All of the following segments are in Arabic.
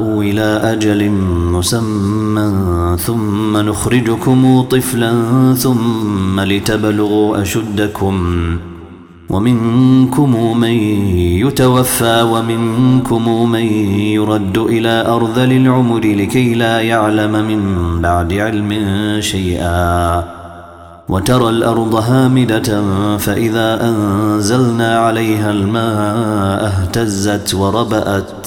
إلى أجل مسمى ثم نخرجكم طفلا ثم لتبلغوا أشدكم ومنكم من يتوفى ومنكم من يرد إلى أرذل العمر لكي لا يعلم من بعد علم شيئا وترى الأرض هامدة فإذا أنزلنا عليها الماء اهتزت وربأت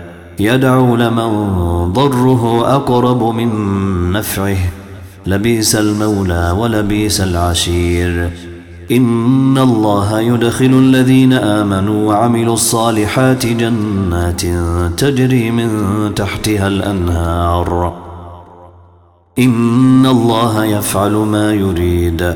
يدعو لمن ضره أقرب من نفعه. لبيس المولى ولبيس العشير. إن الله يدخل الذين آمنوا وعملوا الصالحات جنات تجري من تحتها الأنهار. إن الله يفعل ما يريد.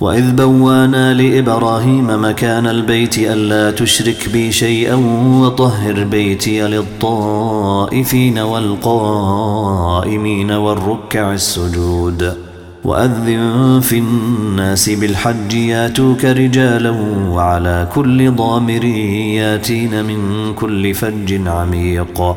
وإذ بوانا لإبراهيم مكان البيت ألا تشرك بي شيئا وطهر بيتي للطائفين والقائمين والركع السجود وأذن في الناس بالحج ياتوك رجالا وعلى كل ضامر ياتين من كل فج عميق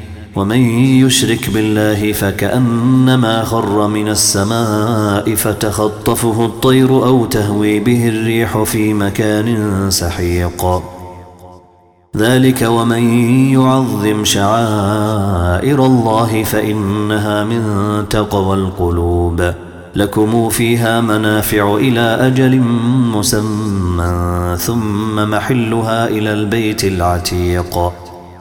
ومن يشرك بالله فكأنما خر من السماء فتخطفه الطير أو تهوي به الريح في مكان سحيق. ذلك ومن يعظم شعائر الله فإنها من تقوى القلوب. لكم فيها منافع إلى أجل مسمى ثم محلها إلى البيت العتيق.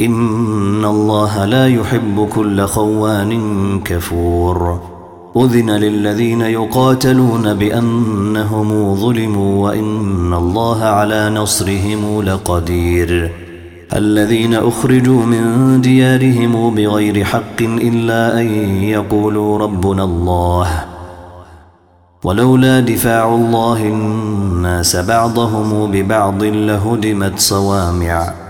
إن الله لا يحب كل خوان كفور. أذن للذين يقاتلون بأنهم ظلموا وإن الله على نصرهم لقدير. الذين أخرجوا من ديارهم بغير حق إلا أن يقولوا ربنا الله. ولولا دفاع الله الناس بعضهم ببعض لهدمت صوامع.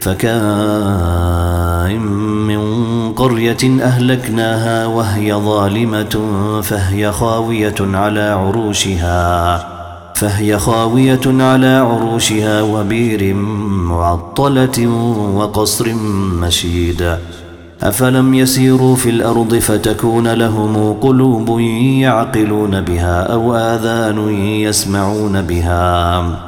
فكائن من قرية أهلكناها وهي ظالمة فهي خاوية على عروشها فهي خاوية على عروشها وبير معطلة وقصر مشيد. أفلم يسيروا في الأرض فتكون لهم قلوب يعقلون بها أو آذان يسمعون بها.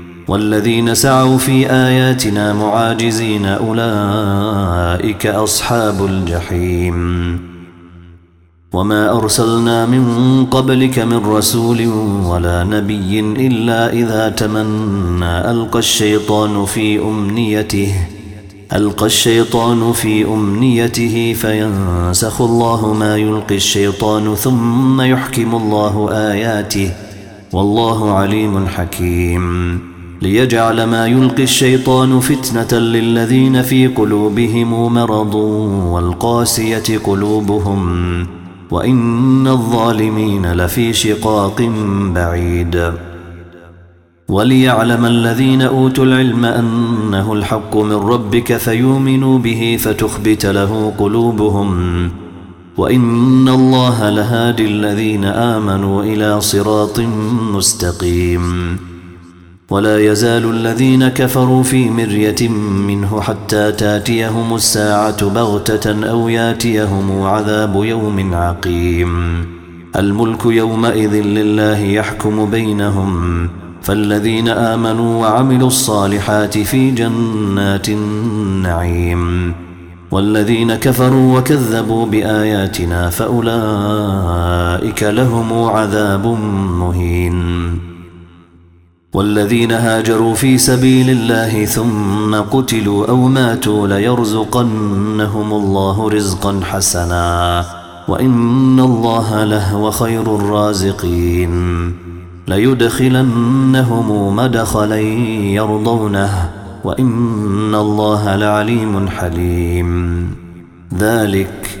والذين سعوا في آياتنا معاجزين أولئك أصحاب الجحيم. وما أرسلنا من قبلك من رسول ولا نبي إلا إذا تمنى ألقى الشيطان في أمنيته ألقى الشيطان في أمنيته فينسخ الله ما يلقي الشيطان ثم يحكم الله آياته. والله عليم حكيم. ليجعل ما يلقي الشيطان فتنة للذين في قلوبهم مرض والقاسية قلوبهم وإن الظالمين لفي شقاق بعيد. وليعلم الذين أوتوا العلم أنه الحق من ربك فيؤمنوا به فتخبت له قلوبهم وإن الله لهادي الذين آمنوا إلى صراط مستقيم. ولا يزال الذين كفروا في مرية منه حتى تاتيهم الساعة بغتة أو ياتيهم عذاب يوم عقيم. الملك يومئذ لله يحكم بينهم. فالذين آمنوا وعملوا الصالحات في جنات النعيم. والذين كفروا وكذبوا بآياتنا فأولئك لهم عذاب مهين. والذين هاجروا في سبيل الله ثم قتلوا أو ماتوا ليرزقنهم الله رزقا حسنا وإن الله لهو خير الرازقين. ليدخلنهم مدخلا يرضونه وإن الله لعليم حليم. ذلك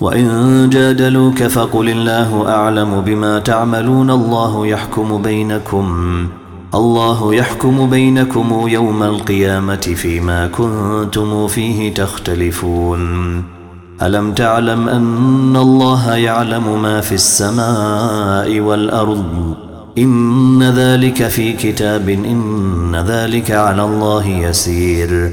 وإن جادلوك فقل الله أعلم بما تعملون الله يحكم بينكم الله يحكم بينكم يوم القيامة فيما كنتم فيه تختلفون ألم تعلم أن الله يعلم ما في السماء والأرض إن ذلك في كتاب إن ذلك على الله يسير